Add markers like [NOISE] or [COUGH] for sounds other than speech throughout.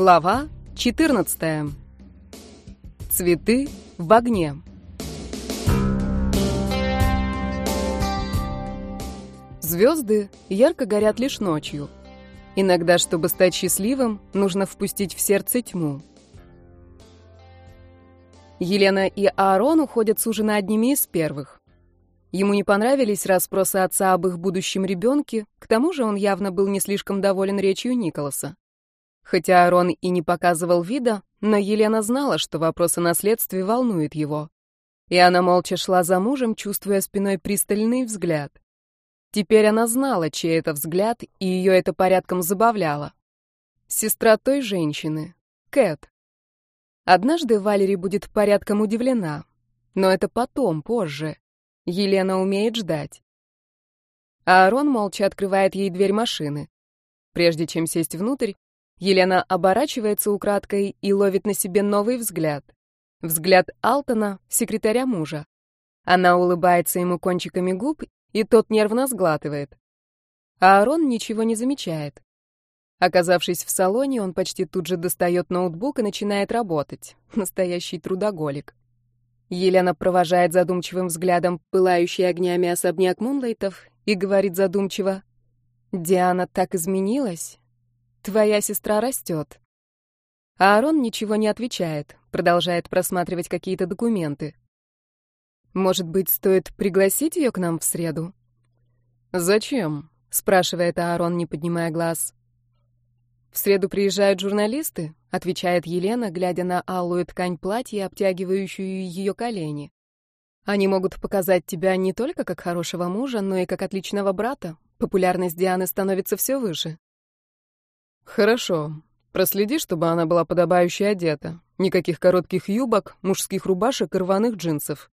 Глава 14. Цветы в огне. Звезды ярко горят лишь ночью. Иногда, чтобы стать счастливым, нужно впустить в сердце тьму. Елена и Аарон уходят с ужина одними из первых. Ему не понравились расспросы отца об их будущем ребенке, к тому же он явно был не слишком доволен речью Николаса. Хотя Аарон и не показывал вида, но Елена знала, что вопрос о наследстве волнует его. И она молча шла за мужем, чувствуя спиной пристальный взгляд. Теперь она знала, чей это взгляд, и ее это порядком забавляло. Сестра той женщины, Кэт. Однажды Валери будет порядком удивлена, но это потом, позже. Елена умеет ждать. А Аарон молча открывает ей дверь машины. Прежде чем сесть внутрь, Елена оборачивается украдкой и ловит на себе новый взгляд. Взгляд Алтона, секретаря мужа. Она улыбается ему кончиками губ, и тот нервно сглатывает. Аарон ничего не замечает. Оказавшись в салоне, он почти тут же достает ноутбук и начинает работать. [LAUGHS] Настоящий трудоголик. Елена провожает задумчивым взглядом пылающий огнями особняк Мунлайтов и говорит задумчиво, «Диана так изменилась. Твоя сестра растет». Аарон ничего не отвечает, продолжает просматривать какие-то документы. «Может быть, стоит пригласить ее к нам в среду?» «Зачем?» — спрашивает Аарон, не поднимая глаз. «В среду приезжают журналисты», — отвечает Елена, глядя на алую ткань платья, обтягивающую ее колени. «Они могут показать тебя не только как хорошего мужа, но и как отличного брата. Популярность Дианы становится все выше». «Хорошо. Проследи, чтобы она была подобающе одета. Никаких коротких юбок, мужских рубашек и рваных джинсов».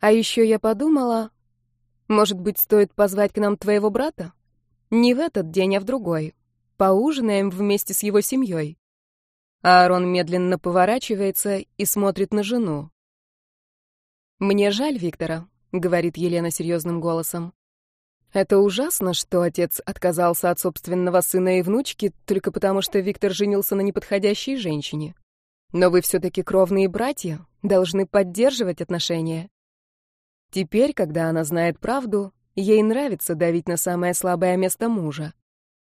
«А еще я подумала, может быть, стоит позвать к нам твоего брата? Не в этот день, а в другой. Поужинаем вместе с его семьей. Аарон медленно поворачивается и смотрит на жену. «Мне жаль Виктора», — говорит Елена серьезным голосом. «Это ужасно, что отец отказался от собственного сына и внучки только потому, что Виктор женился на неподходящей женщине. Но вы все-таки кровные братья, должны поддерживать отношения». Теперь, когда она знает правду, ей нравится давить на самое слабое место мужа.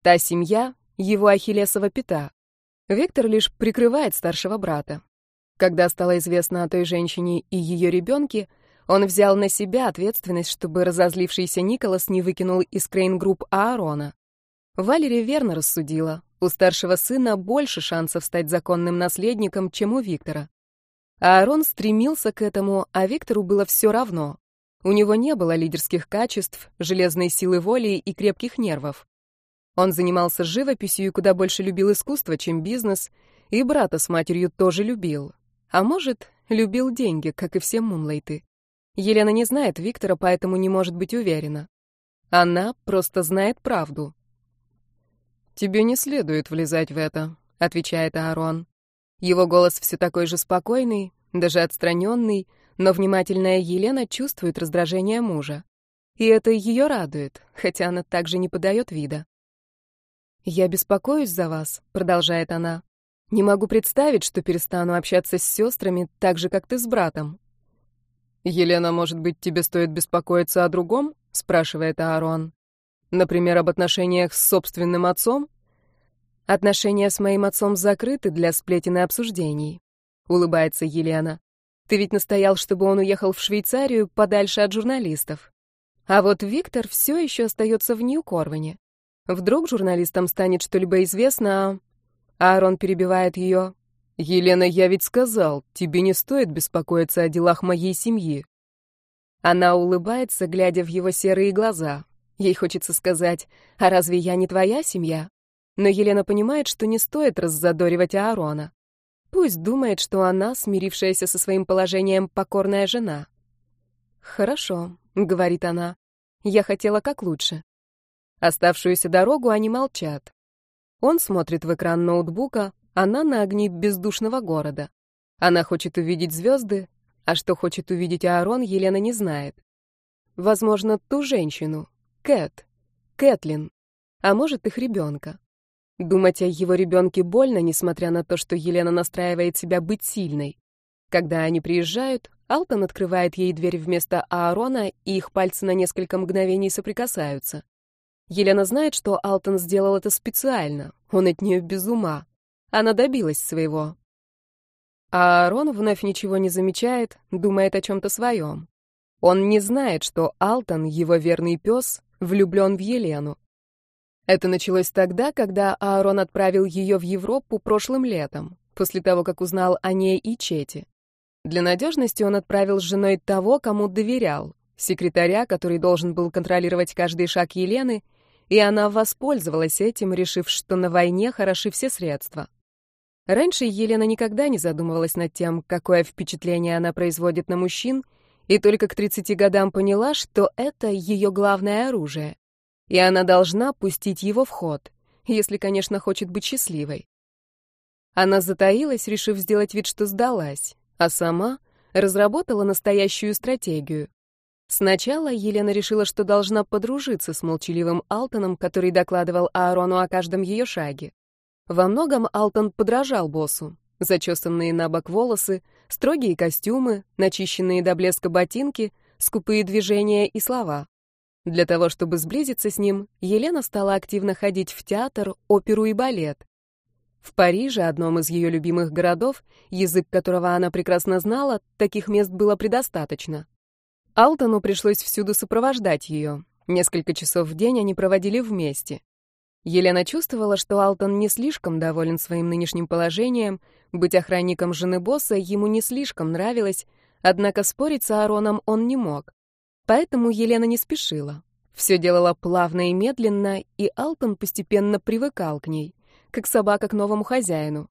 Та семья — его ахиллесова пята. Виктор лишь прикрывает старшего брата. Когда стало известно о той женщине и ее ребенке, он взял на себя ответственность, чтобы разозлившийся Николас не выкинул из Крейн-групп Аарона. Валерия верно рассудила. У старшего сына больше шансов стать законным наследником, чем у Виктора. Аарон стремился к этому, а Виктору было все равно. У него не было лидерских качеств, железной силы воли и крепких нервов. Он занимался живописью и куда больше любил искусство, чем бизнес, и брата с матерью тоже любил. А может, любил деньги, как и все Мунлайты. Елена не знает Виктора, поэтому не может быть уверена. Она просто знает правду. «Тебе не следует влезать в это», — отвечает Аарон. Его голос все такой же спокойный, даже отстраненный, но внимательная Елена чувствует раздражение мужа. И это ее радует, хотя она также не подает вида. «Я беспокоюсь за вас», — продолжает она. «Не могу представить, что перестану общаться с сестрами так же, как ты с братом». «Елена, может быть, тебе стоит беспокоиться о другом?» — спрашивает Аарон. «Например, об отношениях с собственным отцом?» «Отношения с моим отцом закрыты для сплетен и обсуждений», — улыбается Елена. «Ты ведь настоял, чтобы он уехал в Швейцарию подальше от журналистов. А вот Виктор все еще остается в Нью-Корване. Вдруг журналистам станет что-либо известно, а... Аарон перебивает ее. «Елена, я ведь сказал, тебе не стоит беспокоиться о делах моей семьи». Она улыбается, глядя в его серые глаза. Ей хочется сказать, «А разве я не твоя семья?» Но Елена понимает, что не стоит раззадоривать Аарона. Пусть думает, что она, смирившаяся со своим положением, покорная жена. «Хорошо», — говорит она, — «я хотела как лучше». Оставшуюся дорогу они молчат. Он смотрит в экран ноутбука, она на огни бездушного города. Она хочет увидеть звезды, а что хочет увидеть Аарон, Елена не знает. Возможно, ту женщину, Кэт, Кэтлин, а может, их ребенка. Думать о его ребенке больно, несмотря на то, что Елена настраивает себя быть сильной. Когда они приезжают, Алтон открывает ей дверь вместо Аарона, и их пальцы на несколько мгновений соприкасаются. Елена знает, что Алтон сделал это специально, он от нее без ума. Она добилась своего. А Аарон вновь ничего не замечает, думает о чем-то своем. Он не знает, что Алтон, его верный пес, влюблен в Елену. Это началось тогда, когда Аарон отправил ее в Европу прошлым летом, после того, как узнал о ней и Чете. Для надежности он отправил с женой того, кому доверял, секретаря, который должен был контролировать каждый шаг Елены, и она воспользовалась этим, решив, что на войне хороши все средства. Раньше Елена никогда не задумывалась над тем, какое впечатление она производит на мужчин, и только к 30 годам поняла, что это ее главное оружие. И она должна пустить его в ход, если, конечно, хочет быть счастливой. Она затаилась, решив сделать вид, что сдалась, а сама разработала настоящую стратегию. Сначала Елена решила, что должна подружиться с молчаливым Алтоном, который докладывал Аарону о каждом ее шаге. Во многом Алтон подражал боссу. Зачесанные на бок волосы, строгие костюмы, начищенные до блеска ботинки, скупые движения и слова. Для того, чтобы сблизиться с ним, Елена стала активно ходить в театр, оперу и балет. В Париже, одном из ее любимых городов, язык которого она прекрасно знала, таких мест было предостаточно. Алтону пришлось всюду сопровождать ее. Несколько часов в день они проводили вместе. Елена чувствовала, что Алтон не слишком доволен своим нынешним положением, быть охранником жены босса ему не слишком нравилось, однако спорить с Аароном он не мог. Поэтому Елена не спешила. Все делала плавно и медленно, и Алтон постепенно привыкал к ней, как собака к новому хозяину.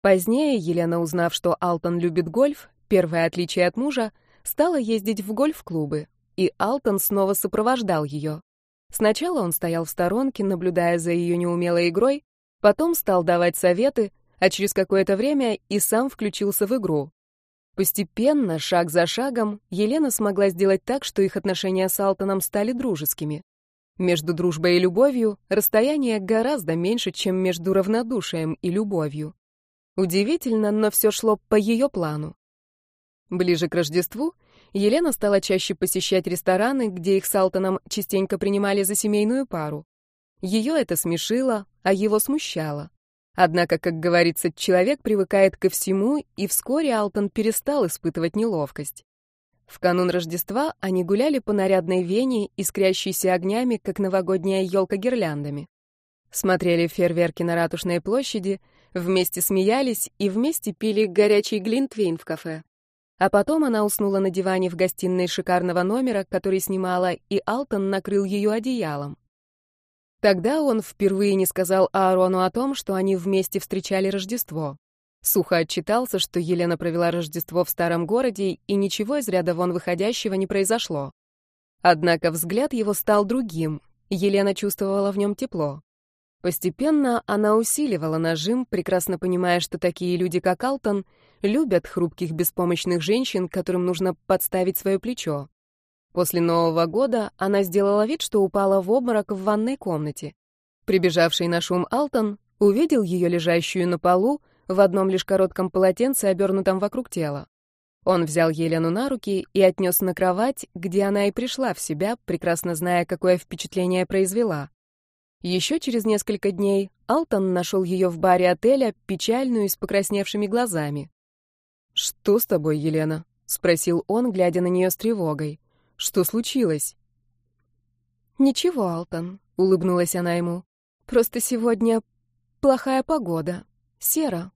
Позднее Елена, узнав, что Алтон любит гольф, первое отличие от мужа, стала ездить в гольф-клубы, и Алтон снова сопровождал ее. Сначала он стоял в сторонке, наблюдая за ее неумелой игрой, потом стал давать советы, а через какое-то время и сам включился в игру. Постепенно, шаг за шагом, Елена смогла сделать так, что их отношения с Алтоном стали дружескими. Между дружбой и любовью расстояние гораздо меньше, чем между равнодушием и любовью. Удивительно, но все шло по ее плану. Ближе к Рождеству Елена стала чаще посещать рестораны, где их с Алтоном частенько принимали за семейную пару. Ее это смешило, а его смущало. Однако, как говорится, человек привыкает ко всему, и вскоре Алтон перестал испытывать неловкость. В канун Рождества они гуляли по нарядной Вене, искрящейся огнями, как новогодняя елка гирляндами. Смотрели фейерверки на Ратушной площади, вместе смеялись и вместе пили горячий глинтвейн в кафе. А потом она уснула на диване в гостиной шикарного номера, который снимала, и Алтон накрыл ее одеялом. Тогда он впервые не сказал Аарону о том, что они вместе встречали Рождество. Сухо отчитался, что Елена провела Рождество в старом городе, и ничего из ряда вон выходящего не произошло. Однако взгляд его стал другим, Елена чувствовала в нем тепло. Постепенно она усиливала нажим, прекрасно понимая, что такие люди, как Алтон, любят хрупких беспомощных женщин, которым нужно подставить свое плечо. После Нового года она сделала вид, что упала в обморок в ванной комнате. Прибежавший на шум Алтон увидел ее лежащую на полу в одном лишь коротком полотенце, обернутом вокруг тела. Он взял Елену на руки и отнес на кровать, где она и пришла в себя, прекрасно зная, какое впечатление произвела. Еще через несколько дней Алтон нашел ее в баре отеля, печальную и с покрасневшими глазами. «Что с тобой, Елена?» — спросил он, глядя на нее с тревогой. «Что случилось?» «Ничего, Алтон», — улыбнулась она ему. «Просто сегодня плохая погода. Серо».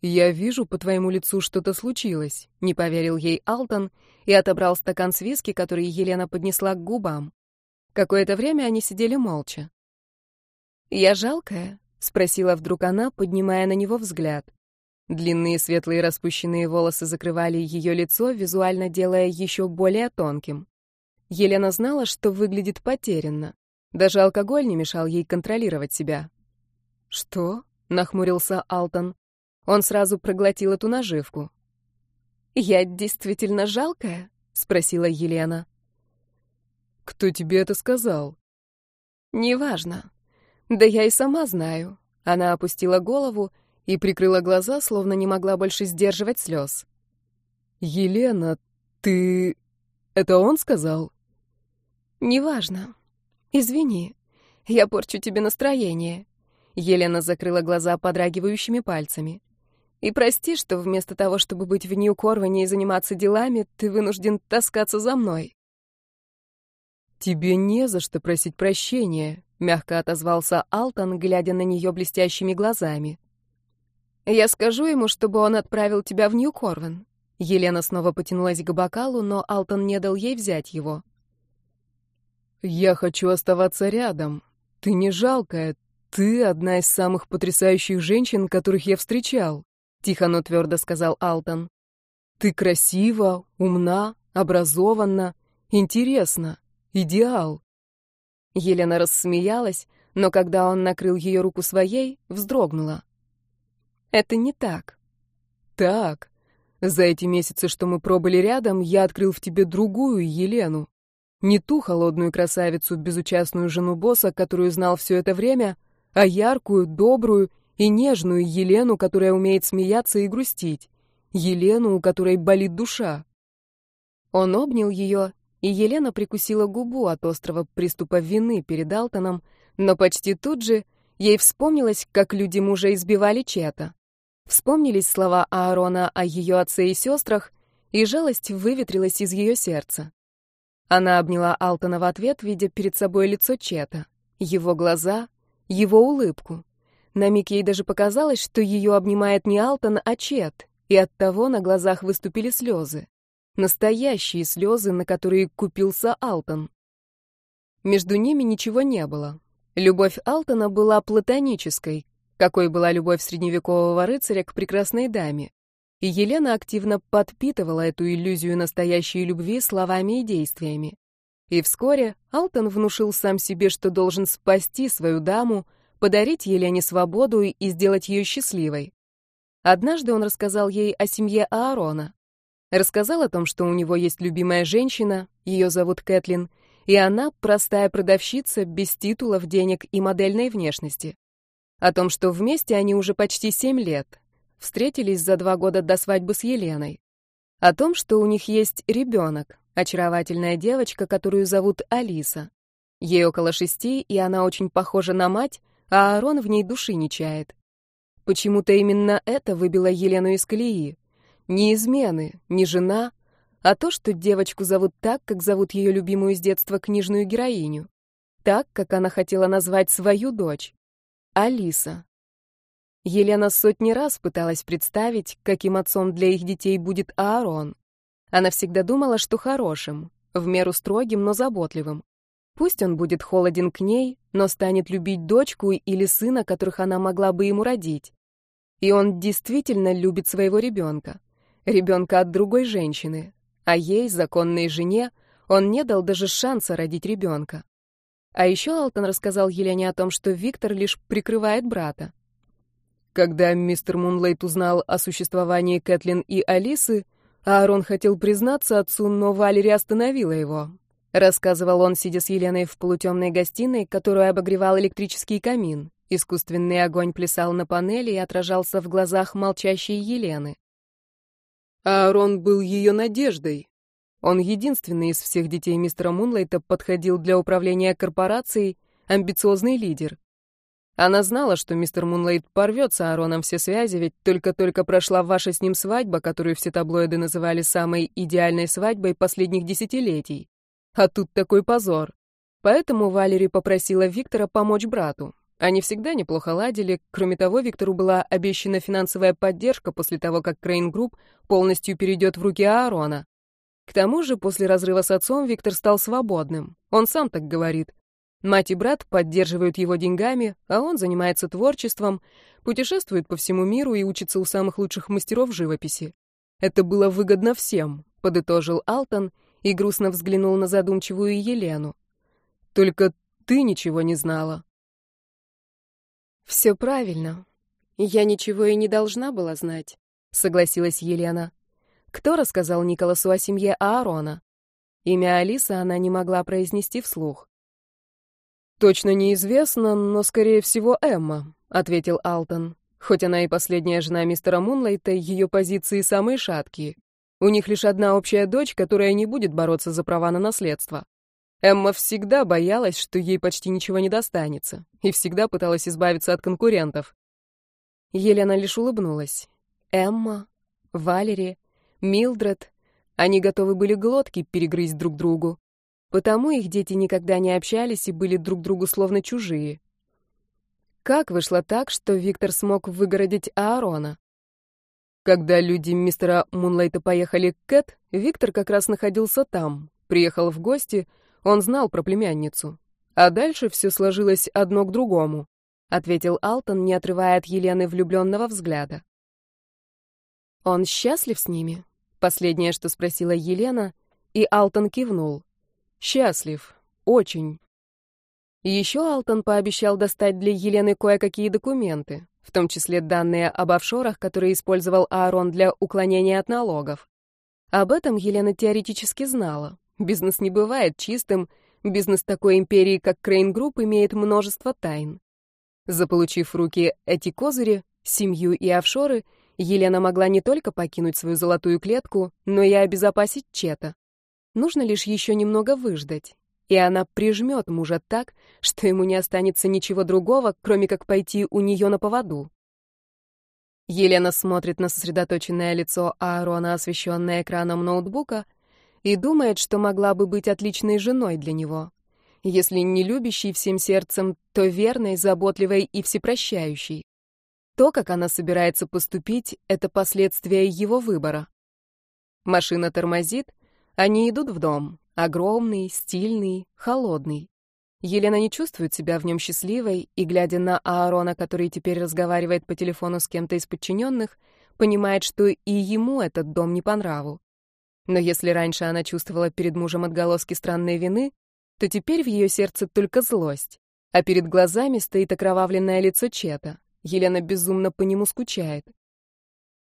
«Я вижу по твоему лицу, что-то случилось», — не поверил ей Алтон и отобрал стакан с виски, который Елена поднесла к губам. Какое-то время они сидели молча. «Я жалкая?» — спросила вдруг она, поднимая на него взгляд. Длинные светлые распущенные волосы закрывали ее лицо, визуально делая еще более тонким. Елена знала, что выглядит потерянно. Даже алкоголь не мешал ей контролировать себя. «Что?» — нахмурился Алтон. Он сразу проглотил эту наживку. «Я действительно жалкая?» — спросила Елена. «Кто тебе это сказал?» «Неважно. Да я и сама знаю. Она опустила голову и прикрыла глаза, словно не могла больше сдерживать слез. «Елена, ты... Это он сказал?» «Неважно. Извини. Я порчу тебе настроение». Елена закрыла глаза подрагивающими пальцами. «И прости, что вместо того, чтобы быть в Нью-Корване и заниматься делами, ты вынужден таскаться за мной». «Тебе не за что просить прощения», — мягко отозвался Алтон, глядя на нее блестящими глазами. «Я скажу ему, чтобы он отправил тебя в Нью-Корван». Елена снова потянулась к бокалу, но Алтон не дал ей взять его. «Я хочу оставаться рядом. Ты не жалкая. Ты одна из самых потрясающих женщин, которых я встречал», — тихо, но твердо сказал Алтон. «Ты красива, умна, образованна, интересна, идеал». Елена рассмеялась, но когда он накрыл ее руку своей, вздрогнула. Это не так. Так. За эти месяцы, что мы пробыли рядом, я открыл в тебе другую Елену. Не ту холодную красавицу, безучастную жену босса, которую знал все это время, а яркую, добрую и нежную Елену, которая умеет смеяться и грустить. Елену, у которой болит душа. Он обнял ее, и Елена прикусила губу от острого приступа вины перед Алтоном, но почти тут же ей вспомнилось, как люди мужа избивали Чета. Вспомнились слова Аарона о ее отце и сестрах, и жалость выветрилась из ее сердца. Она обняла Алтона в ответ, видя перед собой лицо Чета, его глаза, его улыбку. На миг ей даже показалось, что ее обнимает не Алтон, а Чет, и оттого на глазах выступили слезы. Настоящие слезы, на которые купился Алтон. Между ними ничего не было. Любовь Алтона была платонической, какой была любовь средневекового рыцаря к прекрасной даме. И Елена активно подпитывала эту иллюзию настоящей любви словами и действиями. И вскоре Алтон внушил сам себе, что должен спасти свою даму, подарить Елене свободу и сделать ее счастливой. Однажды он рассказал ей о семье Аарона. Рассказал о том, что у него есть любимая женщина, ее зовут Кэтлин, и она простая продавщица без титулов, денег и модельной внешности. О том, что вместе они уже почти семь лет. Встретились за два года до свадьбы с Еленой. О том, что у них есть ребенок, очаровательная девочка, которую зовут Алиса. Ей около шести, и она очень похожа на мать, а Аарон в ней души не чает. Почему-то именно это выбило Елену из колеи. Не измены, не жена, а то, что девочку зовут так, как зовут ее любимую с детства книжную героиню. Так, как она хотела назвать свою дочь. Алиса. Елена сотни раз пыталась представить, каким отцом для их детей будет Аарон. Она всегда думала, что хорошим, в меру строгим, но заботливым. Пусть он будет холоден к ней, но станет любить дочку или сына, которых она могла бы ему родить. И он действительно любит своего ребенка. Ребенка от другой женщины. А ей, законной жене, он не дал даже шанса родить ребенка. А еще Алтон рассказал Елене о том, что Виктор лишь прикрывает брата. Когда мистер Мунлейт узнал о существовании Кэтлин и Алисы, Аарон хотел признаться отцу, но Валери остановила его. Рассказывал он, сидя с Еленой в полутемной гостиной, которую обогревал электрический камин. Искусственный огонь плясал на панели и отражался в глазах молчащей Елены. Аарон был ее надеждой, он единственный из всех детей мистера Мунлайта подходил для управления корпорацией, амбициозный лидер. Она знала, что мистер Мунлайт порвет с Аароном все связи, ведь только-только прошла ваша с ним свадьба, которую все таблоиды называли самой идеальной свадьбой последних десятилетий. А тут такой позор. Поэтому Валери попросила Виктора помочь брату. Они всегда неплохо ладили, кроме того, Виктору была обещана финансовая поддержка после того, как Крейн Групп полностью перейдет в руки Аарона. К тому же, после разрыва с отцом Виктор стал свободным. Он сам так говорит. Мать и брат поддерживают его деньгами, а он занимается творчеством, путешествует по всему миру и учится у самых лучших мастеров живописи. Это было выгодно всем, подытожил Алтон и грустно взглянул на задумчивую Елену. Только ты ничего не знала. Все правильно. Я ничего и не должна была знать, согласилась Елена. Кто рассказал Николасу о семье Аарона? Имя Алиса она не могла произнести вслух. «Точно неизвестно, но, скорее всего, Эмма», — ответил Алтон. Хоть она и последняя жена мистера Мунлайта, ее позиции самые шаткие. У них лишь одна общая дочь, которая не будет бороться за права на наследство. Эмма всегда боялась, что ей почти ничего не достанется, и всегда пыталась избавиться от конкурентов. Елена лишь улыбнулась. Эмма, Валери, Милдред, они готовы были глотки перегрызть друг другу. Потому их дети никогда не общались и были друг другу словно чужие. Как вышло так, что Виктор смог выгородить Аарона? Когда люди мистера Мунлайта поехали к Кэт, Виктор как раз находился там, приехал в гости, он знал про племянницу. А дальше все сложилось одно к другому, ответил Алтон, не отрывая от Елены влюбленного взгляда. Он счастлив с ними? Последнее, что спросила Елена, и Алтон кивнул. Счастлив. Очень. Еще Алтон пообещал достать для Елены кое-какие документы, в том числе данные об офшорах, которые использовал Аарон для уклонения от налогов. Об этом Елена теоретически знала. Бизнес не бывает чистым, бизнес такой империи, как Крейн Групп, имеет множество тайн. Заполучив в руки эти козыри, семью и офшоры, Елена могла не только покинуть свою золотую клетку, но и обезопасить Чета. Нужно лишь еще немного выждать, и она прижмет мужа так, что ему не останется ничего другого, кроме как пойти у нее на поводу. Елена смотрит на сосредоточенное лицо Аарона, освещенное экраном ноутбука, и думает, что могла бы быть отличной женой для него. Если не любящей всем сердцем, то верной, заботливой и всепрощающей. То, как она собирается поступить, это последствия его выбора. Машина тормозит, они идут в дом. Огромный, стильный, холодный. Елена не чувствует себя в нем счастливой, и, глядя на Аарона, который теперь разговаривает по телефону с кем-то из подчиненных, понимает, что и ему этот дом не по нраву. Но если раньше она чувствовала перед мужем отголоски странной вины, то теперь в ее сердце только злость, а перед глазами стоит окровавленное лицо Чета. Елена безумно по нему скучает.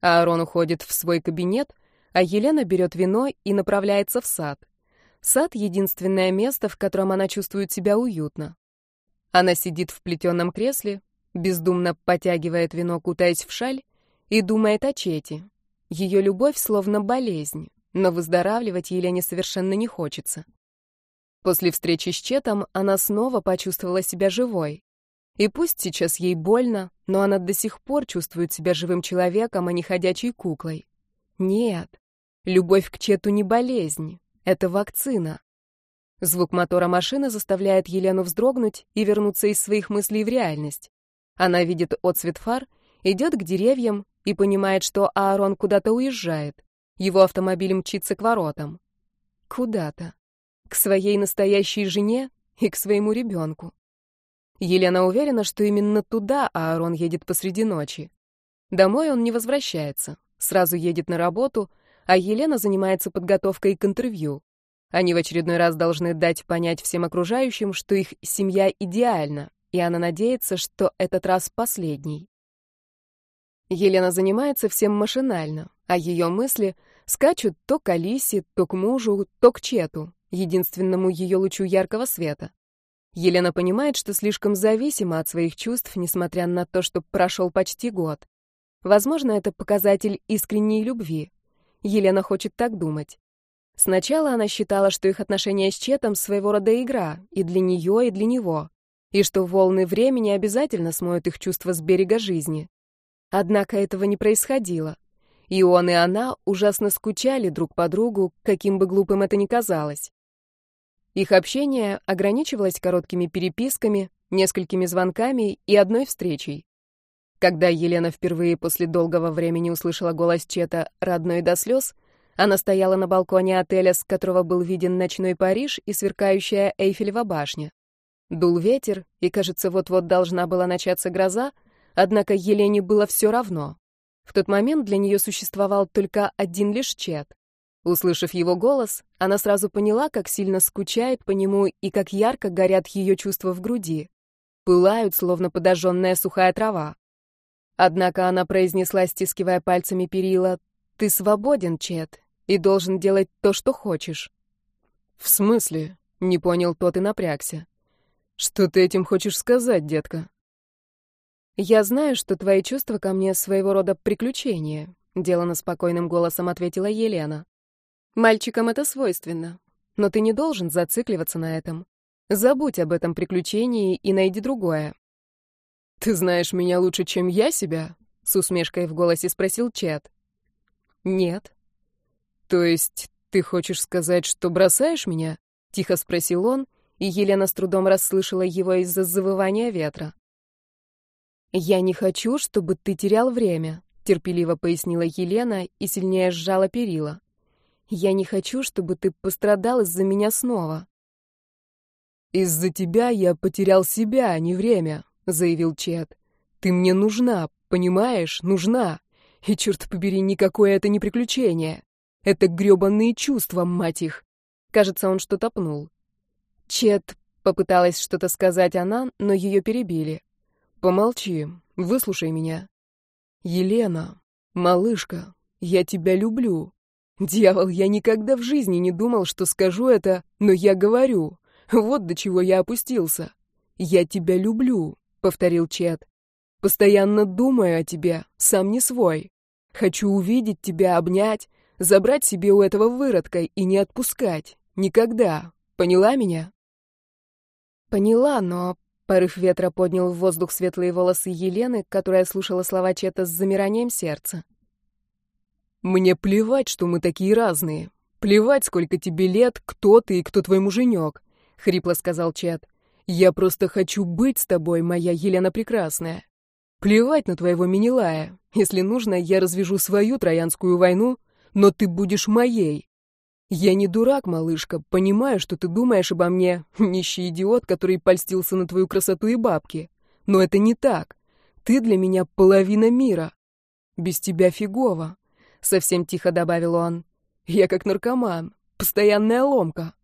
Аарон уходит в свой кабинет — а Елена берет вино и направляется в сад. Сад — единственное место, в котором она чувствует себя уютно. Она сидит в плетеном кресле, бездумно потягивает вино, кутаясь в шаль, и думает о Чете. Ее любовь словно болезнь, но выздоравливать Елене совершенно не хочется. После встречи с Четом она снова почувствовала себя живой. И пусть сейчас ей больно, но она до сих пор чувствует себя живым человеком, а не ходячей куклой. Нет, Любовь к Чету не болезнь, это вакцина. Звук мотора машины заставляет Елену вздрогнуть и вернуться из своих мыслей в реальность. Она видит отсвет фар, идет к деревьям и понимает, что Аарон куда-то уезжает. Его автомобиль мчится к воротам. Куда-то. К своей настоящей жене и к своему ребенку. Елена уверена, что именно туда Аарон едет посреди ночи. Домой он не возвращается, сразу едет на работу — а Елена занимается подготовкой к интервью. Они в очередной раз должны дать понять всем окружающим, что их семья идеальна, и она надеется, что этот раз последний. Елена занимается всем машинально, а ее мысли скачут то к Алисе, то к мужу, то к Чету, единственному ее лучу яркого света. Елена понимает, что слишком зависима от своих чувств, несмотря на то, что прошел почти год. Возможно, это показатель искренней любви. Елена хочет так думать. Сначала она считала, что их отношения с Четом своего рода игра, и для нее, и для него, и что волны времени обязательно смоют их чувства с берега жизни. Однако этого не происходило. И он, и она ужасно скучали друг по другу, каким бы глупым это ни казалось. Их общение ограничивалось короткими переписками, несколькими звонками и одной встречей. Когда Елена впервые после долгого времени услышала голос Чета, родной до слез, она стояла на балконе отеля, с которого был виден ночной Париж и сверкающая Эйфелева башня. Дул ветер, и, кажется, вот-вот должна была начаться гроза, однако Елене было все равно. В тот момент для нее существовал только один лишь Чет. Услышав его голос, она сразу поняла, как сильно скучает по нему и как ярко горят ее чувства в груди. Пылают, словно подожженная сухая трава. Однако она произнесла, стискивая пальцами перила, «Ты свободен, Чет, и должен делать то, что хочешь». «В смысле?» — не понял тот и напрягся. Что ты этим хочешь сказать, детка? Я знаю, что твои чувства ко мне своего рода приключения, делано спокойным голосом ответила Елена. Мальчикам это свойственно, но ты не должен зацикливаться на этом. Забудь об этом приключении и найди другое. Ты знаешь меня лучше, чем я себя? с усмешкой в голосе спросил Чет. Нет. То есть ты хочешь сказать, что бросаешь меня? тихо спросил он, и Елена с трудом расслышала его из-за завывания ветра. «Я не хочу, чтобы ты терял время», — терпеливо пояснила Елена и сильнее сжала перила. «Я не хочу, чтобы ты пострадал из-за меня снова». «Из-за тебя я потерял себя, а не время», — заявил Чет. «Ты мне нужна, понимаешь? Нужна. И, черт побери, никакое это не приключение. Это грёбаные чувства, мать их». Кажется, он что-то пнул. «Чет», — попыталась что-то сказать она, но ее перебили. Помолчи, выслушай меня. Елена, малышка, я тебя люблю. Дьявол, я никогда в жизни не думал, что скажу это, но я говорю. Вот до чего я опустился. Я тебя люблю, повторил Чет. Постоянно думаю о тебе, сам не свой. Хочу увидеть тебя, обнять, забрать себе у этого выродка и не отпускать. Никогда. Поняла меня? Поняла, но Порыв ветра поднял в воздух светлые волосы Елены, которая слушала слова Чета с замиранием сердца. «Мне плевать, что мы такие разные. Плевать, сколько тебе лет, кто ты и кто твой муженек», — хрипло сказал Чет. «Я просто хочу быть с тобой, моя Елена Прекрасная. Плевать на твоего Минилая. Если нужно, я развяжу свою Троянскую войну, но ты будешь моей. «Я не дурак, малышка, понимаю, что ты думаешь обо мне, нищий идиот, который польстился на твою красоту и бабки. Но это не так. Ты для меня половина мира. Без тебя фигово», — совсем тихо добавил он. «Я как наркоман, постоянная ломка».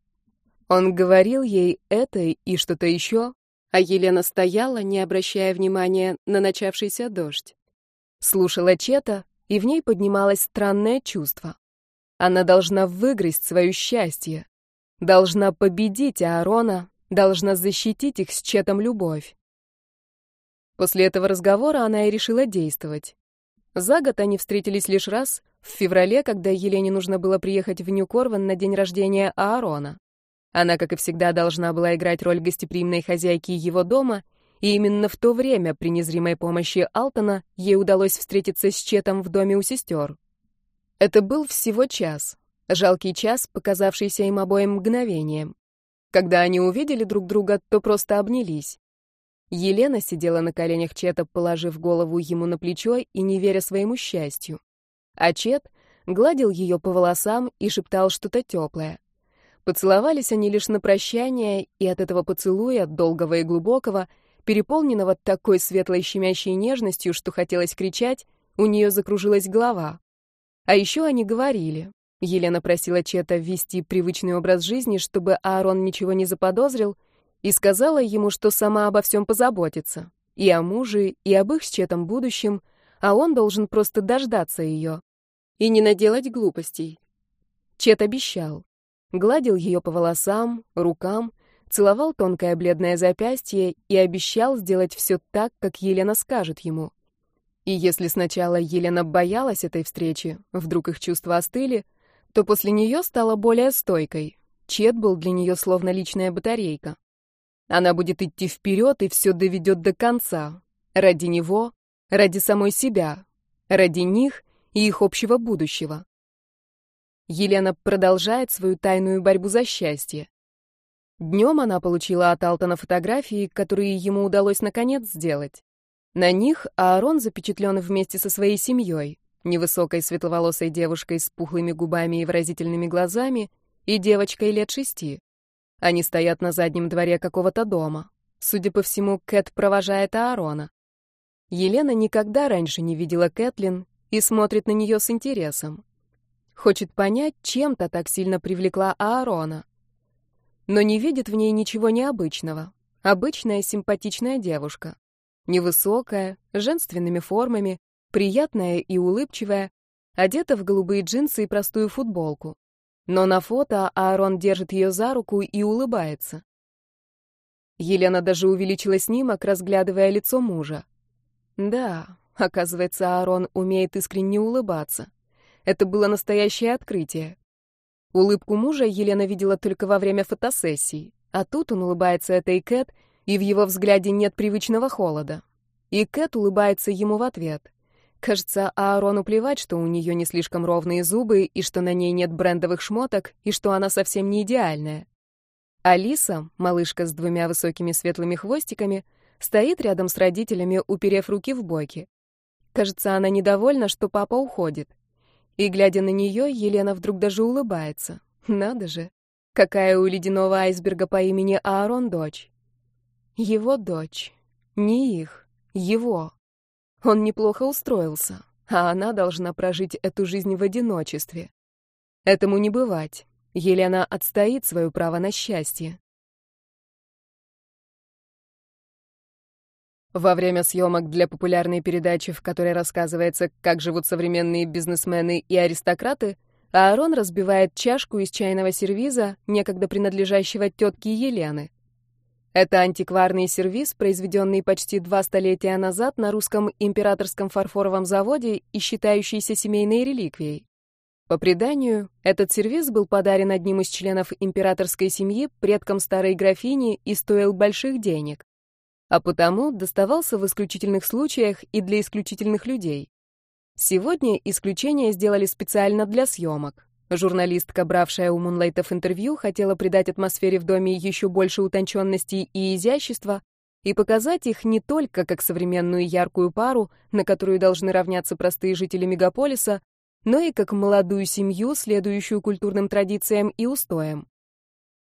Он говорил ей это и что-то еще, а Елена стояла, не обращая внимания на начавшийся дождь. Слушала Чета, и в ней поднималось странное чувство. Она должна выгрызть свое счастье. Должна победить Аарона, должна защитить их с Четом любовь. После этого разговора она и решила действовать. За год они встретились лишь раз, в феврале, когда Елене нужно было приехать в Нью-Корван на день рождения Аарона. Она, как и всегда, должна была играть роль гостеприимной хозяйки его дома, и именно в то время, при незримой помощи Алтона, ей удалось встретиться с Четом в доме у сестер. Это был всего час. Жалкий час, показавшийся им обоим мгновением. Когда они увидели друг друга, то просто обнялись. Елена сидела на коленях Чета, положив голову ему на плечо и не веря своему счастью. А Чет гладил ее по волосам и шептал что-то теплое. Поцеловались они лишь на прощание, и от этого поцелуя, долгого и глубокого, переполненного такой светлой щемящей нежностью, что хотелось кричать, у нее закружилась голова. А еще они говорили. Елена просила Чета ввести привычный образ жизни, чтобы Аарон ничего не заподозрил, и сказала ему, что сама обо всем позаботится. И о муже, и об их с Четом будущем, а он должен просто дождаться ее. И не наделать глупостей. Чет обещал. Гладил ее по волосам, рукам, целовал тонкое бледное запястье и обещал сделать все так, как Елена скажет ему. И если сначала Елена боялась этой встречи, вдруг их чувства остыли, то после нее стала более стойкой. Чет был для нее словно личная батарейка. Она будет идти вперед и все доведет до конца. Ради него, ради самой себя, ради них и их общего будущего. Елена продолжает свою тайную борьбу за счастье. Днем она получила от Алтона фотографии, которые ему удалось наконец сделать. На них Аарон запечатлен вместе со своей семьей, невысокой светловолосой девушкой с пухлыми губами и выразительными глазами и девочкой лет шести. Они стоят на заднем дворе какого-то дома. Судя по всему, Кэт провожает Аарона. Елена никогда раньше не видела Кэтлин и смотрит на нее с интересом. Хочет понять, чем то так сильно привлекла Аарона. Но не видит в ней ничего необычного. Обычная симпатичная девушка. Невысокая, женственными формами, приятная и улыбчивая, одета в голубые джинсы и простую футболку. Но на фото Аарон держит ее за руку и улыбается. Елена даже увеличила снимок, разглядывая лицо мужа. Да, оказывается, Аарон умеет искренне улыбаться. Это было настоящее открытие. Улыбку мужа Елена видела только во время фотосессий, а тут он улыбается этой Кэт, и в его взгляде нет привычного холода. И Кэт улыбается ему в ответ. Кажется, Аарону плевать, что у нее не слишком ровные зубы, и что на ней нет брендовых шмоток, и что она совсем не идеальная. Алиса, малышка с двумя высокими светлыми хвостиками, стоит рядом с родителями, уперев руки в боки. Кажется, она недовольна, что папа уходит. И, глядя на нее, Елена вдруг даже улыбается. Надо же, какая у ледяного айсберга по имени Аарон дочь. Его дочь. Не их. Его. Он неплохо устроился, а она должна прожить эту жизнь в одиночестве. Этому не бывать. Елена отстоит свое право на счастье. Во время съемок для популярной передачи, в которой рассказывается, как живут современные бизнесмены и аристократы, Аарон разбивает чашку из чайного сервиза, некогда принадлежащего тетке Елены. Это антикварный сервиз, произведенный почти два столетия назад на русском императорском фарфоровом заводе и считающийся семейной реликвией. По преданию, этот сервиз был подарен одним из членов императорской семьи предкам старой графини и стоил больших денег а потому доставался в исключительных случаях и для исключительных людей. Сегодня исключение сделали специально для съемок. Журналистка, бравшая у Мунлайтов интервью, хотела придать атмосфере в доме еще больше утонченности и изящества и показать их не только как современную яркую пару, на которую должны равняться простые жители мегаполиса, но и как молодую семью, следующую культурным традициям и устоям.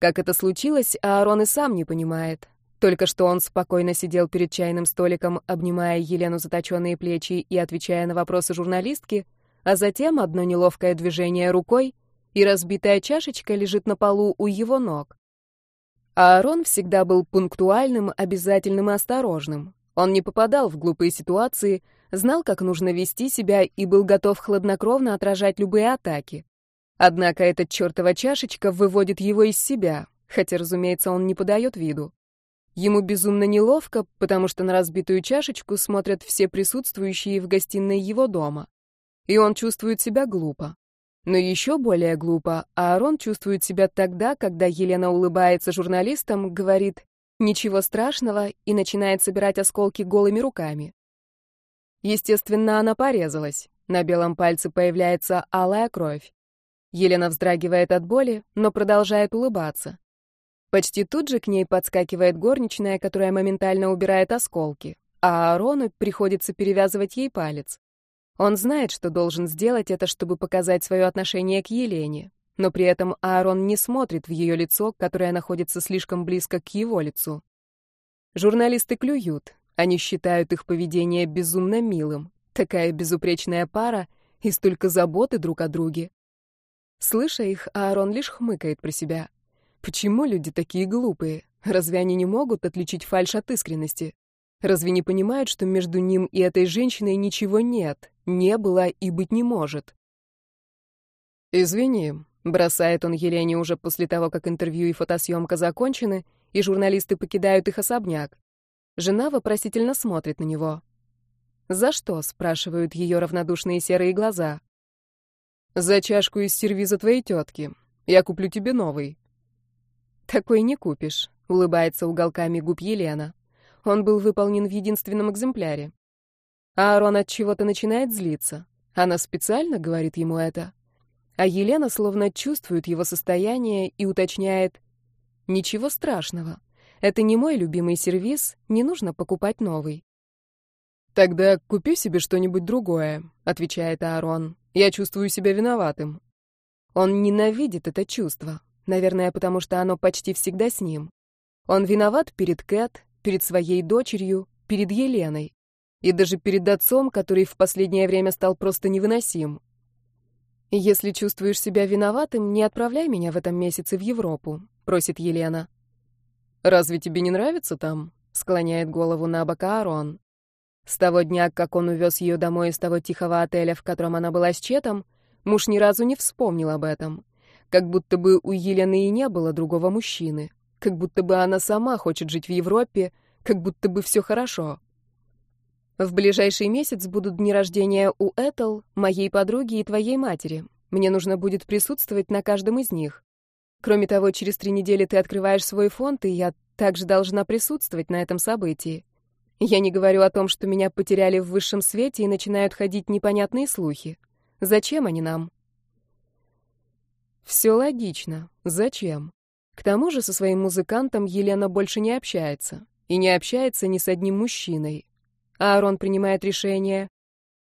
Как это случилось, Аарон и сам не понимает. Только что он спокойно сидел перед чайным столиком, обнимая Елену за точенные плечи и отвечая на вопросы журналистки, а затем одно неловкое движение рукой, и разбитая чашечка лежит на полу у его ног. Аарон всегда был пунктуальным, обязательным и осторожным. Он не попадал в глупые ситуации, знал, как нужно вести себя и был готов хладнокровно отражать любые атаки. Однако эта чертова чашечка выводит его из себя, хотя, разумеется, он не подает виду. Ему безумно неловко, потому что на разбитую чашечку смотрят все присутствующие в гостиной его дома. И он чувствует себя глупо. Но еще более глупо, Аарон чувствует себя тогда, когда Елена улыбается журналистам, говорит «ничего страшного» и начинает собирать осколки голыми руками. Естественно, она порезалась. На белом пальце появляется алая кровь. Елена вздрагивает от боли, но продолжает улыбаться. Почти тут же к ней подскакивает горничная, которая моментально убирает осколки, а Аарону приходится перевязывать ей палец. Он знает, что должен сделать это, чтобы показать свое отношение к Елене, но при этом Аарон не смотрит в ее лицо, которое находится слишком близко к его лицу. Журналисты клюют, они считают их поведение безумно милым. Такая безупречная пара и столько заботы друг о друге. Слыша их, Аарон лишь хмыкает про себя. Почему люди такие глупые? Разве они не могут отличить фальшь от искренности? Разве не понимают, что между ним и этой женщиной ничего нет, не было и быть не может? «Извини», — бросает он Елене уже после того, как интервью и фотосъемка закончены, и журналисты покидают их особняк. Жена вопросительно смотрит на него. «За что?» — спрашивают ее равнодушные серые глаза. «За чашку из сервиза твоей тетки. Я куплю тебе новый», «Такой не купишь», — улыбается уголками губ Елена. Он был выполнен в единственном экземпляре. Аарон от чего-то начинает злиться. Она специально говорит ему это. А Елена словно чувствует его состояние и уточняет: "Ничего страшного. Это не мой любимый сервиз, не нужно покупать новый". Тогда купи себе что-нибудь другое, отвечает Аарон. Я чувствую себя виноватым. Он ненавидит это чувство. Наверное, потому что оно почти всегда с ним. Он виноват перед Кэт, перед своей дочерью, перед Еленой. И даже перед отцом, который в последнее время стал просто невыносим. «Если чувствуешь себя виноватым, не отправляй меня в этом месяце в Европу», — просит Елена. «Разве тебе не нравится там?» — склоняет голову на бок Аарон. С того дня, как он увез ее домой из того тихого отеля, в котором она была с Четом, муж ни разу не вспомнил об этом как будто бы у Елены и не было другого мужчины. как будто бы она сама хочет жить в Европе, как будто бы все хорошо. В ближайший месяц будут дни рождения у Этел, моей подруги и твоей матери. Мне нужно будет присутствовать на каждом из них. Кроме того, через три недели ты открываешь свой фонд, и я также должна присутствовать на этом событии. Я не говорю о том, что меня потеряли в высшем свете и начинают ходить непонятные слухи. Зачем они нам? Все логично. Зачем? К тому же со своим музыкантом Елена больше не общается. И не общается ни с одним мужчиной. Аарон принимает решение.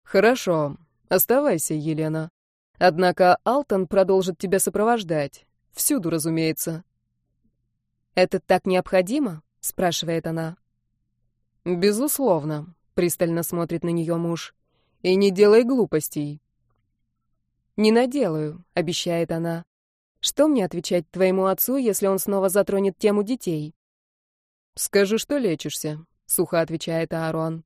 «Хорошо, оставайся, Елена. Однако Алтон продолжит тебя сопровождать. Всюду, разумеется». «Это так необходимо?» — спрашивает она. «Безусловно», — пристально смотрит на нее муж. «И не делай глупостей». «Не наделаю», — обещает она. «Что мне отвечать твоему отцу, если он снова затронет тему детей?» «Скажи, что лечишься», — сухо отвечает Аарон.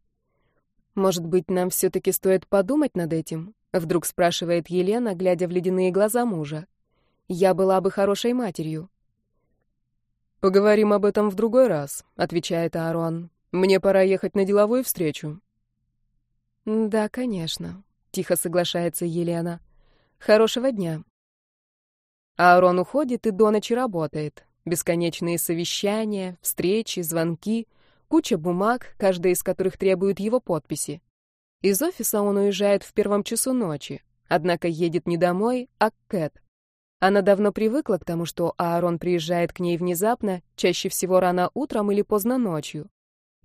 «Может быть, нам все-таки стоит подумать над этим?» — вдруг спрашивает Елена, глядя в ледяные глаза мужа. «Я была бы хорошей матерью». «Поговорим об этом в другой раз», — отвечает Аарон. «Мне пора ехать на деловую встречу». «Да, конечно», — тихо соглашается Елена. Хорошего дня. Аарон уходит и до ночи работает. Бесконечные совещания, встречи, звонки, куча бумаг, каждая из которых требует его подписи. Из офиса он уезжает в первом часу ночи, однако едет не домой, а к Кэт. Она давно привыкла к тому, что Аарон приезжает к ней внезапно, чаще всего рано утром или поздно ночью.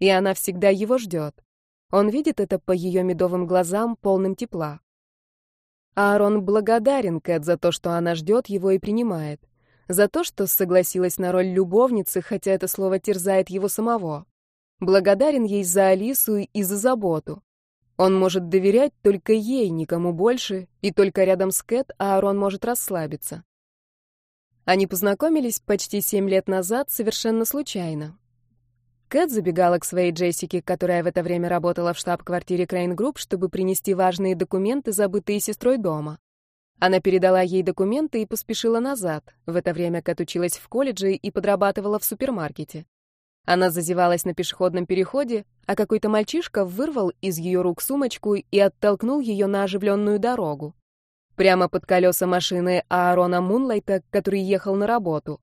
И она всегда его ждет. Он видит это по ее медовым глазам, полным тепла. Аарон благодарен Кэт за то, что она ждет его и принимает. За то, что согласилась на роль любовницы, хотя это слово терзает его самого. Благодарен ей за Алису и за заботу. Он может доверять только ей, никому больше, и только рядом с Кэт Аарон может расслабиться. Они познакомились почти семь лет назад совершенно случайно. Кэт забегала к своей Джессике, которая в это время работала в штаб-квартире Крейн Групп, чтобы принести важные документы, забытые сестрой дома. Она передала ей документы и поспешила назад. В это время Кэт училась в колледже и подрабатывала в супермаркете. Она зазевалась на пешеходном переходе, а какой-то мальчишка вырвал из ее рук сумочку и оттолкнул ее на оживленную дорогу. Прямо под колеса машины Аарона Мунлайта, который ехал на работу.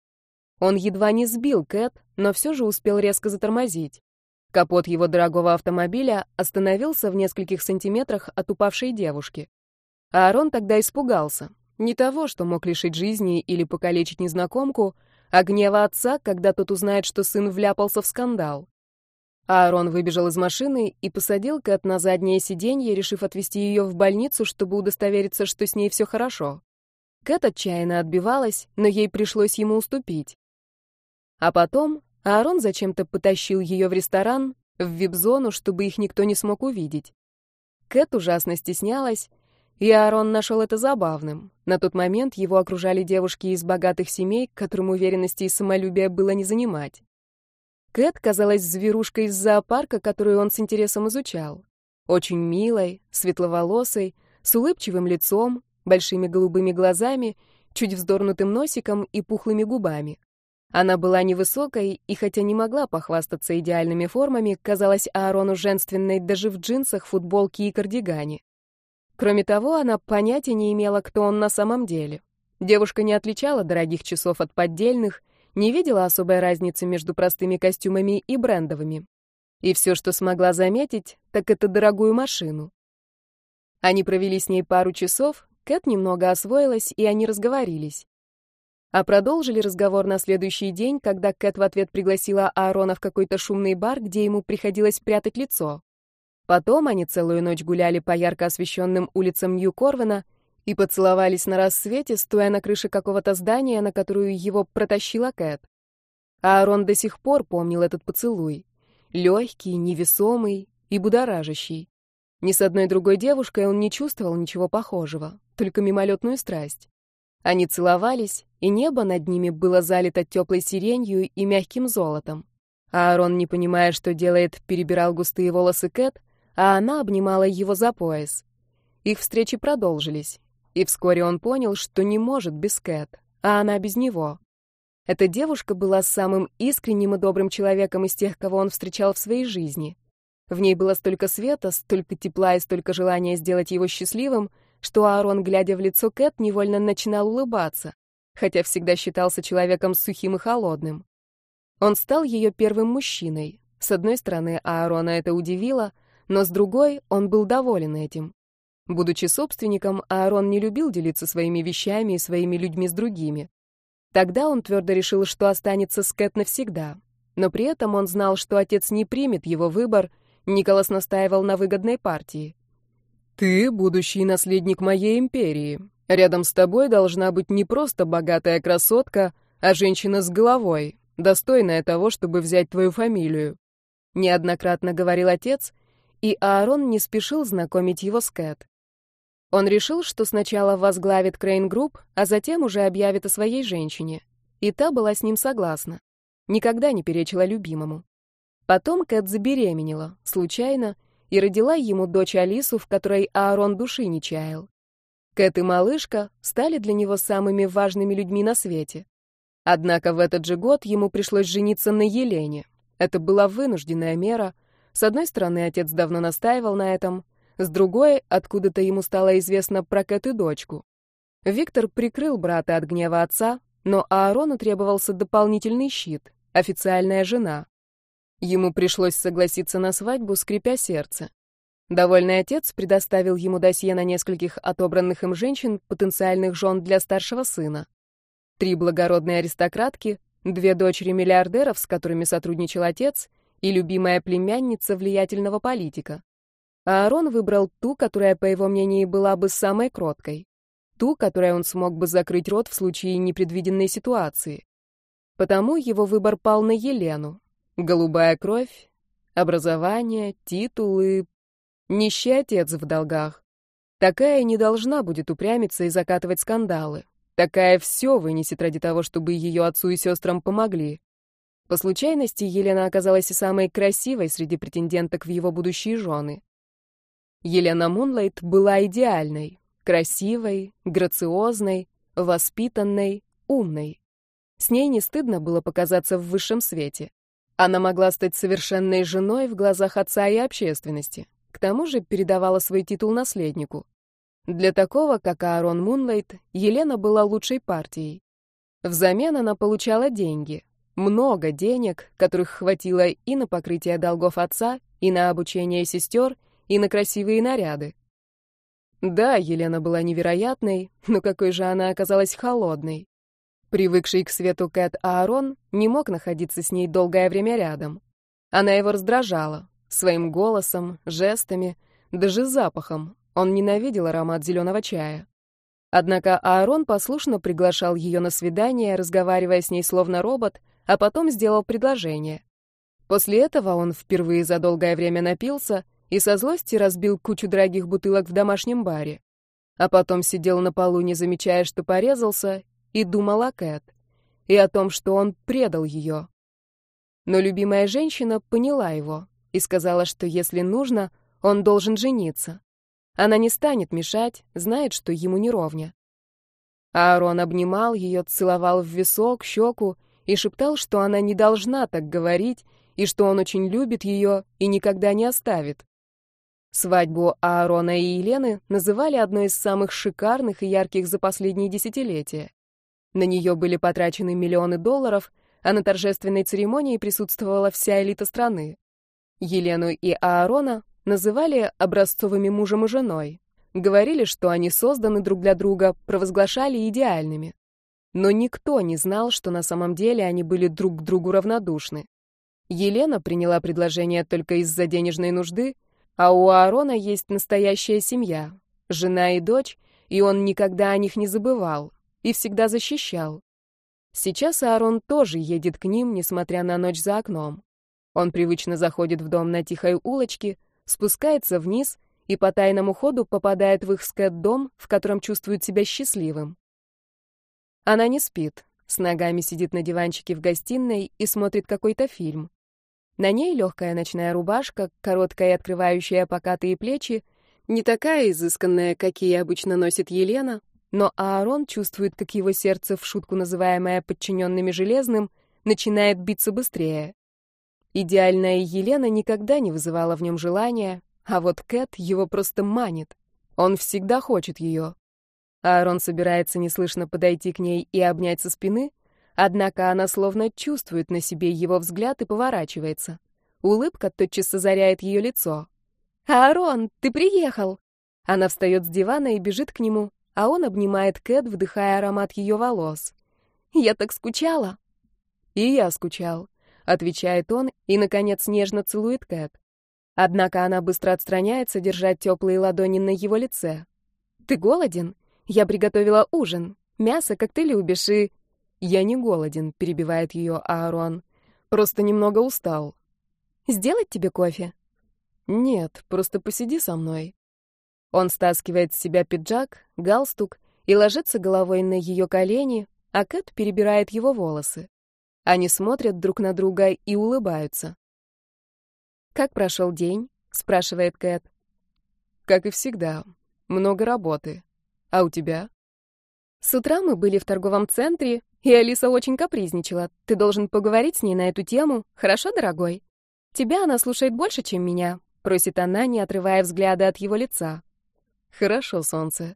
Он едва не сбил Кэт, но все же успел резко затормозить. Капот его дорогого автомобиля остановился в нескольких сантиметрах от упавшей девушки. Аарон тогда испугался. Не того, что мог лишить жизни или покалечить незнакомку, а гнева отца, когда тот узнает, что сын вляпался в скандал. Аарон выбежал из машины и посадил Кэт на заднее сиденье, решив отвезти ее в больницу, чтобы удостовериться, что с ней все хорошо. Кэт отчаянно отбивалась, но ей пришлось ему уступить. А потом Аарон зачем-то потащил ее в ресторан, в вип-зону, чтобы их никто не смог увидеть. Кэт ужасно стеснялась, и Аарон нашел это забавным. На тот момент его окружали девушки из богатых семей, которым уверенности и самолюбия было не занимать. Кэт казалась зверушкой из зоопарка, которую он с интересом изучал. Очень милой, светловолосой, с улыбчивым лицом, большими голубыми глазами, чуть вздорнутым носиком и пухлыми губами. Она была невысокой и, хотя не могла похвастаться идеальными формами, казалась Аарону женственной даже в джинсах, футболке и кардигане. Кроме того, она понятия не имела, кто он на самом деле. Девушка не отличала дорогих часов от поддельных, не видела особой разницы между простыми костюмами и брендовыми. И все, что смогла заметить, так это дорогую машину. Они провели с ней пару часов, Кэт немного освоилась, и они разговорились. А продолжили разговор на следующий день, когда Кэт в ответ пригласила Аарона в какой-то шумный бар, где ему приходилось прятать лицо. Потом они целую ночь гуляли по ярко освещенным улицам Нью-Корвена и поцеловались на рассвете, стоя на крыше какого-то здания, на которую его протащила Кэт. Аарон до сих пор помнил этот поцелуй. Легкий, невесомый и будоражащий. Ни с одной другой девушкой он не чувствовал ничего похожего, только мимолетную страсть. Они целовались, и небо над ними было залито теплой сиренью и мягким золотом. Аарон, не понимая, что делает, перебирал густые волосы Кэт, а она обнимала его за пояс. Их встречи продолжились, и вскоре он понял, что не может без Кэт, а она без него. Эта девушка была самым искренним и добрым человеком из тех, кого он встречал в своей жизни. В ней было столько света, столько тепла и столько желания сделать его счастливым, что Аарон, глядя в лицо Кэт, невольно начинал улыбаться, хотя всегда считался человеком сухим и холодным. Он стал ее первым мужчиной. С одной стороны, Аарона это удивило, но с другой он был доволен этим. Будучи собственником, Аарон не любил делиться своими вещами и своими людьми с другими. Тогда он твердо решил, что останется с Кэт навсегда. Но при этом он знал, что отец не примет его выбор, Николас настаивал на выгодной партии. «Ты будущий наследник моей империи. Рядом с тобой должна быть не просто богатая красотка, а женщина с головой, достойная того, чтобы взять твою фамилию», — неоднократно говорил отец, и Аарон не спешил знакомить его с Кэт. Он решил, что сначала возглавит Крейн Групп, а затем уже объявит о своей женщине. И та была с ним согласна. Никогда не перечила любимому. Потом Кэт забеременела, случайно, и родила ему дочь Алису, в которой Аарон души не чаял. Кэт и малышка стали для него самыми важными людьми на свете. Однако в этот же год ему пришлось жениться на Елене. Это была вынужденная мера. С одной стороны, отец давно настаивал на этом, с другой, откуда-то ему стало известно про Кэт и дочку. Виктор прикрыл брата от гнева отца, но Аарону требовался дополнительный щит — официальная жена. Ему пришлось согласиться на свадьбу, скрипя сердце. Довольный отец предоставил ему досье на нескольких отобранных им женщин, потенциальных жен для старшего сына. Три благородные аристократки, две дочери миллиардеров, с которыми сотрудничал отец, и любимая племянница влиятельного политика. Аарон выбрал ту, которая, по его мнению, была бы самой кроткой. Ту, которой он смог бы закрыть рот в случае непредвиденной ситуации. Потому его выбор пал на Елену. Голубая кровь, образование, титулы, нищий отец в долгах. Такая не должна будет упрямиться и закатывать скандалы. Такая все вынесет ради того, чтобы ее отцу и сестрам помогли. По случайности Елена оказалась самой красивой среди претенденток в его будущие жены. Елена Мунлайт была идеальной, красивой, грациозной, воспитанной, умной. С ней не стыдно было показаться в высшем свете. Она могла стать совершенной женой в глазах отца и общественности. К тому же передавала свой титул наследнику. Для такого, как Аарон Мунлайт, Елена была лучшей партией. Взамен она получала деньги. Много денег, которых хватило и на покрытие долгов отца, и на обучение сестер, и на красивые наряды. Да, Елена была невероятной, но какой же она оказалась холодной. Привыкший к свету Кэт Аарон не мог находиться с ней долгое время рядом. Она его раздражала своим голосом, жестами, даже запахом. Он ненавидел аромат зеленого чая. Однако Аарон послушно приглашал ее на свидание, разговаривая с ней словно робот, а потом сделал предложение. После этого он впервые за долгое время напился и со злости разбил кучу дорогих бутылок в домашнем баре. А потом сидел на полу, не замечая, что порезался, и думал о Кэт, и о том, что он предал ее. Но любимая женщина поняла его и сказала, что если нужно, он должен жениться. Она не станет мешать, знает, что ему не ровня. Аарон обнимал ее, целовал в висок, щеку и шептал, что она не должна так говорить, и что он очень любит ее и никогда не оставит. Свадьбу Аарона и Елены называли одной из самых шикарных и ярких за последние десятилетия. На нее были потрачены миллионы долларов, а на торжественной церемонии присутствовала вся элита страны. Елену и Аарона называли образцовыми мужем и женой. Говорили, что они созданы друг для друга, провозглашали идеальными. Но никто не знал, что на самом деле они были друг к другу равнодушны. Елена приняла предложение только из-за денежной нужды, а у Аарона есть настоящая семья, жена и дочь, и он никогда о них не забывал и всегда защищал. Сейчас Аарон тоже едет к ним, несмотря на ночь за окном. Он привычно заходит в дом на тихой улочке, спускается вниз и по тайному ходу попадает в их скэт-дом, в котором чувствует себя счастливым. Она не спит, с ногами сидит на диванчике в гостиной и смотрит какой-то фильм. На ней легкая ночная рубашка, короткая и открывающая покатые плечи, не такая изысканная, какие обычно носит Елена, но Аарон чувствует, как его сердце, в шутку называемое подчиненными железным, начинает биться быстрее. Идеальная Елена никогда не вызывала в нем желания, а вот Кэт его просто манит. Он всегда хочет ее. Аарон собирается неслышно подойти к ней и обнять со спины, однако она словно чувствует на себе его взгляд и поворачивается. Улыбка тотчас озаряет ее лицо. «Аарон, ты приехал!» Она встает с дивана и бежит к нему, а он обнимает Кэт, вдыхая аромат ее волос. «Я так скучала!» «И я скучал», — отвечает он и, наконец, нежно целует Кэт. Однако она быстро отстраняется, держать теплые ладони на его лице. «Ты голоден? Я приготовила ужин. Мясо, как ты любишь, и...» «Я не голоден», — перебивает ее Аарон. «Просто немного устал». «Сделать тебе кофе?» «Нет, просто посиди со мной». Он стаскивает с себя пиджак, галстук и ложится головой на ее колени, а Кэт перебирает его волосы. Они смотрят друг на друга и улыбаются. «Как прошел день?» — спрашивает Кэт. «Как и всегда. Много работы. А у тебя?» «С утра мы были в торговом центре, и Алиса очень капризничала. Ты должен поговорить с ней на эту тему, хорошо, дорогой? Тебя она слушает больше, чем меня», — просит она, не отрывая взгляда от его лица. «Хорошо, солнце».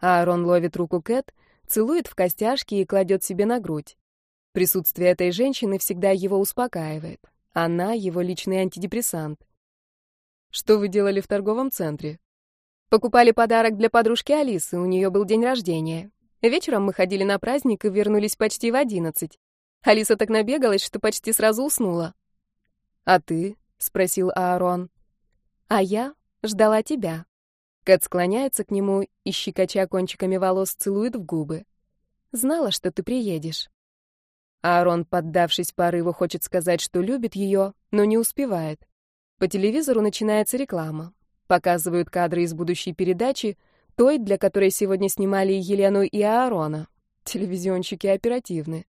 Аарон ловит руку Кэт, целует в костяшки и кладет себе на грудь. Присутствие этой женщины всегда его успокаивает. Она — его личный антидепрессант. «Что вы делали в торговом центре?» «Покупали подарок для подружки Алисы, у нее был день рождения. Вечером мы ходили на праздник и вернулись почти в одиннадцать. Алиса так набегалась, что почти сразу уснула». «А ты?» — спросил Аарон. «А я ждала тебя». Кэт склоняется к нему и, щекоча кончиками волос, целует в губы. «Знала, что ты приедешь». Аарон, поддавшись порыву, хочет сказать, что любит ее, но не успевает. По телевизору начинается реклама. Показывают кадры из будущей передачи, той, для которой сегодня снимали Елену и Аарона. Телевизионщики оперативны.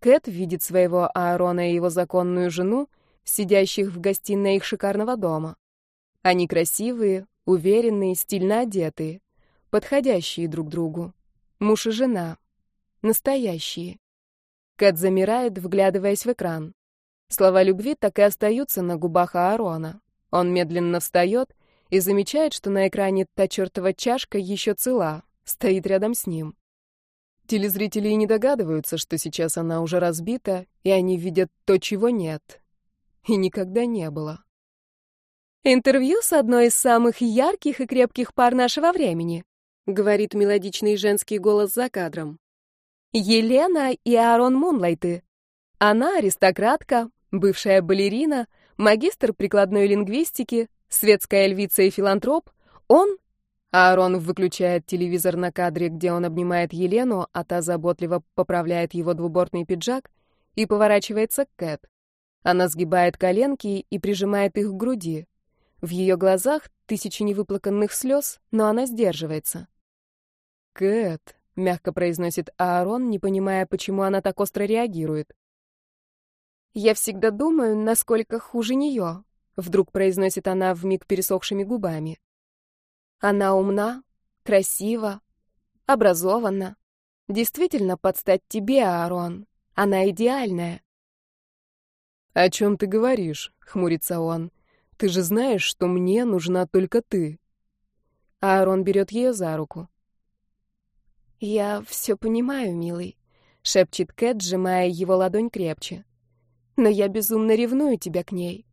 Кэт видит своего Аарона и его законную жену, сидящих в гостиной их шикарного дома. Они красивые, уверенные, стильно одетые, подходящие друг другу. Муж и жена. Настоящие. Кэт замирает, вглядываясь в экран. Слова любви так и остаются на губах Аарона. Он медленно встает и замечает, что на экране та чертова чашка еще цела, стоит рядом с ним. Телезрители и не догадываются, что сейчас она уже разбита, и они видят то, чего нет. И никогда не было. «Интервью с одной из самых ярких и крепких пар нашего времени», говорит мелодичный женский голос за кадром. Елена и Аарон Мунлайты. Она аристократка, бывшая балерина, магистр прикладной лингвистики, светская львица и филантроп. Он... Аарон выключает телевизор на кадре, где он обнимает Елену, а та заботливо поправляет его двубортный пиджак и поворачивается к Кэт. Она сгибает коленки и прижимает их к груди. В ее глазах тысячи невыплаканных слез, но она сдерживается. «Кэт», мягко произносит Аарон, не понимая, почему она так остро реагирует. Я всегда думаю, насколько хуже нее, вдруг произносит она вмиг пересохшими губами. Она умна, красива, образована. Действительно подстать тебе, Аарон. Она идеальная. О чем ты говоришь? хмурится он. Ты же знаешь, что мне нужна только ты. Аарон берет ее за руку. «Я все понимаю, милый», — шепчет Кэт, сжимая его ладонь крепче. «Но я безумно ревную тебя к ней.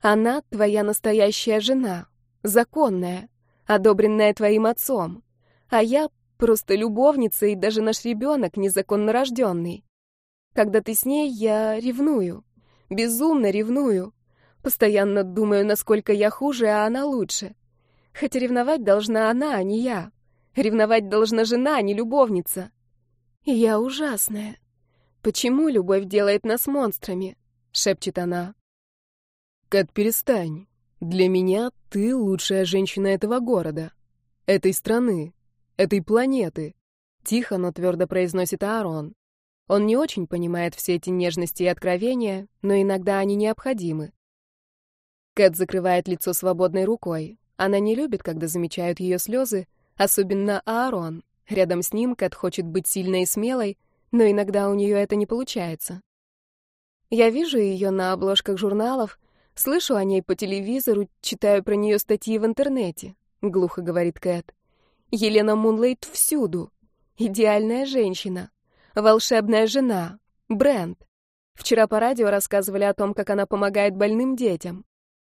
Она твоя настоящая жена, законная, одобренная твоим отцом, а я просто любовница и даже наш ребенок незаконно рожденный. Когда ты с ней, я ревную, безумно ревную, постоянно думаю, насколько я хуже, а она лучше. Хотя ревновать должна она, а не я». Ревновать должна жена, а не любовница. я ужасная. Почему любовь делает нас монстрами? шепчет она. Кэт, перестань. Для меня ты лучшая женщина этого города, этой страны, этой планеты. Тихо, но твердо произносит Аарон. Он не очень понимает все эти нежности и откровения, но иногда они необходимы. Кэт закрывает лицо свободной рукой. Она не любит, когда замечают ее слезы, Особенно Аарон. Рядом с ним Кэт хочет быть сильной и смелой, но иногда у нее это не получается. Я вижу ее на обложках журналов, слышу о ней по телевизору, читаю про нее статьи в интернете, — глухо говорит Кэт. Елена Мунлейт всюду. Идеальная женщина. Волшебная жена. Бренд. Вчера по радио рассказывали о том, как она помогает больным детям.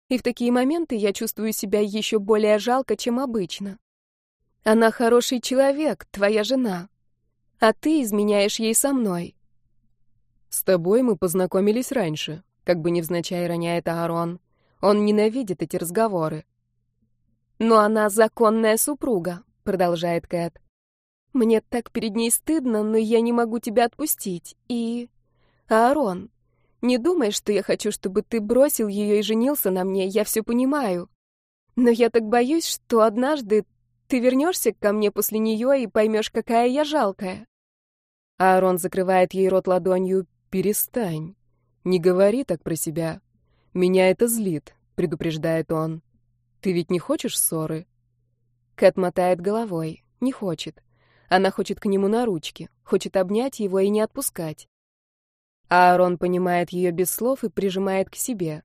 И в такие моменты я чувствую себя еще более жалко, чем обычно. Она хороший человек, твоя жена. А ты изменяешь ей со мной. С тобой мы познакомились раньше, как бы невзначай роняет Аарон. Он ненавидит эти разговоры. Но она законная супруга, продолжает Кэт. Мне так перед ней стыдно, но я не могу тебя отпустить. И... Аарон, не думай, что я хочу, чтобы ты бросил ее и женился на мне, я все понимаю. Но я так боюсь, что однажды ты вернешься ко мне после нее и поймешь, какая я жалкая. Аарон закрывает ей рот ладонью. «Перестань. Не говори так про себя. Меня это злит», — предупреждает он. «Ты ведь не хочешь ссоры?» Кэт мотает головой. Не хочет. Она хочет к нему на ручки, хочет обнять его и не отпускать. Аарон понимает ее без слов и прижимает к себе.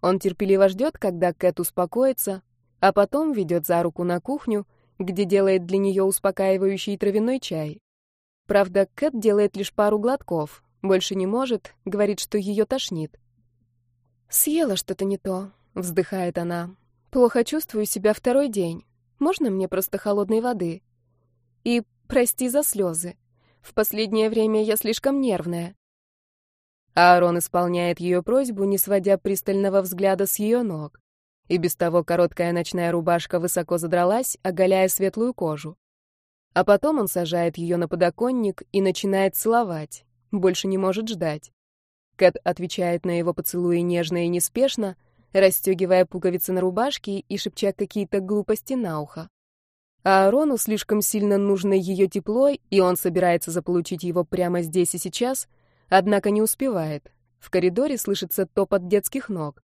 Он терпеливо ждет, когда Кэт успокоится, а потом ведет за руку на кухню, где делает для нее успокаивающий травяной чай. Правда, Кэт делает лишь пару глотков, больше не может, говорит, что ее тошнит. «Съела что-то не то», — вздыхает она. «Плохо чувствую себя второй день. Можно мне просто холодной воды? И прости за слезы. В последнее время я слишком нервная. Аарон исполняет ее просьбу, не сводя пристального взгляда с ее ног. И без того короткая ночная рубашка высоко задралась, оголяя светлую кожу. А потом он сажает ее на подоконник и начинает целовать. Больше не может ждать. Кэт отвечает на его поцелуи нежно и неспешно, расстегивая пуговицы на рубашке и шепча какие-то глупости на ухо. А Аарону слишком сильно нужно ее тепло, и он собирается заполучить его прямо здесь и сейчас, однако не успевает. В коридоре слышится топот детских ног.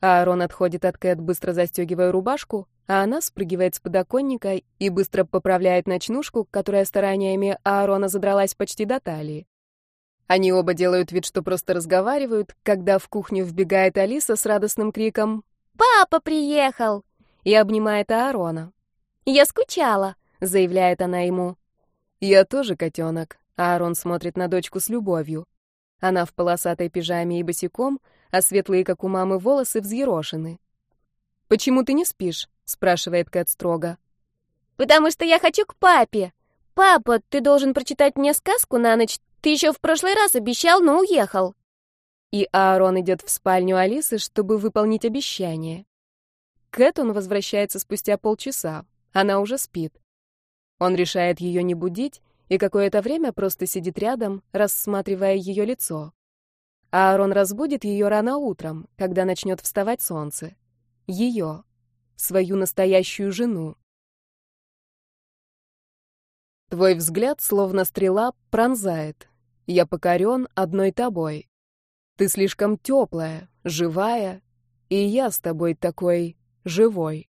Аарон отходит от Кэт, быстро застегивая рубашку, а она спрыгивает с подоконника и быстро поправляет ночнушку, которая стараниями Аарона задралась почти до талии. Они оба делают вид, что просто разговаривают, когда в кухню вбегает Алиса с радостным криком «Папа приехал!» и обнимает Аарона. «Я скучала», — заявляет она ему. «Я тоже котенок», — Аарон смотрит на дочку с любовью. Она в полосатой пижаме и босиком, а светлые, как у мамы, волосы взъерошены. «Почему ты не спишь?» — спрашивает Кэт строго. «Потому что я хочу к папе. Папа, ты должен прочитать мне сказку на ночь, ты еще в прошлый раз обещал, но уехал. И Аарон идет в спальню Алисы, чтобы выполнить обещание. Кэт он возвращается спустя полчаса. Она уже спит. Он решает ее не будить и какое-то время просто сидит рядом, рассматривая ее лицо. Аарон разбудит ее рано утром, когда начнет вставать солнце. Ее, свою настоящую жену. Твой взгляд, словно стрела, пронзает. Я покорен одной тобой. Ты слишком теплая, живая, и я с тобой такой живой.